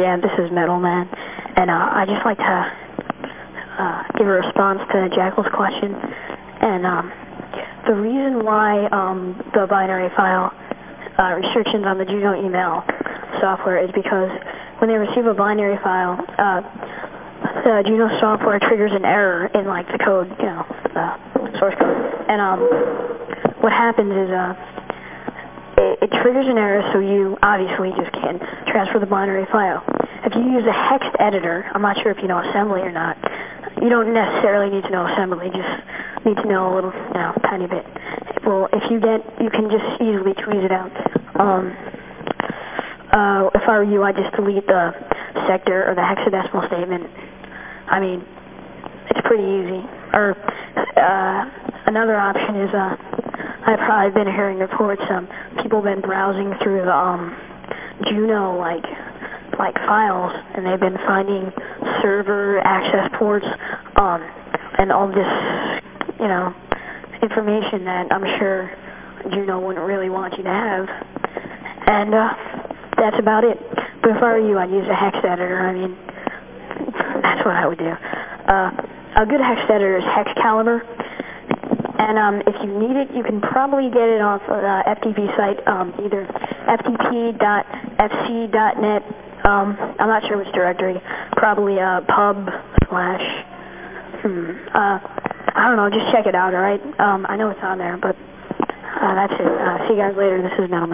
Yeah, this is Metal Man, and uh, I just like to uh, give a response to Jackal's question. And um, the reason why um, the binary file uh, restrictions on the Juno email software is because when they receive a binary file, uh, the Juno software triggers an error in like the code, you know, the source code. And um, what happens is uh, it, triggers an error so you obviously just can't transfer the binary file. If you use a hex editor, I'm not sure if you know assembly or not, you don't necessarily need to know assembly, just need to know a little, you know, tiny bit. Well, if you get, you can just easily tweeze it out. Um, uh, if I were you, I'd just delete the sector or the hexadecimal statement. I mean, it's pretty easy. Or uh, another option is, uh, I've probably been hearing reports, um, people been browsing through the um, Juno, like, like files, and they've been finding server access ports, um, and all this, you know, information that I'm sure Juno wouldn't really want you to have. And uh, that's about it. But if I were you, I'd use a hex editor. I mean, that's what I would do. Uh, a good hex editor is Hexcalibur. And um, if you need it, you can probably get it off the FTP site, um, either ftp.fc.net. Um, I'm not sure which directory. Probably uh, pub slash, hmm, uh, I don't know, just check it out, alright? Um, I know it's on there, but uh, that's it. Uh, see you guys later. This is Metal.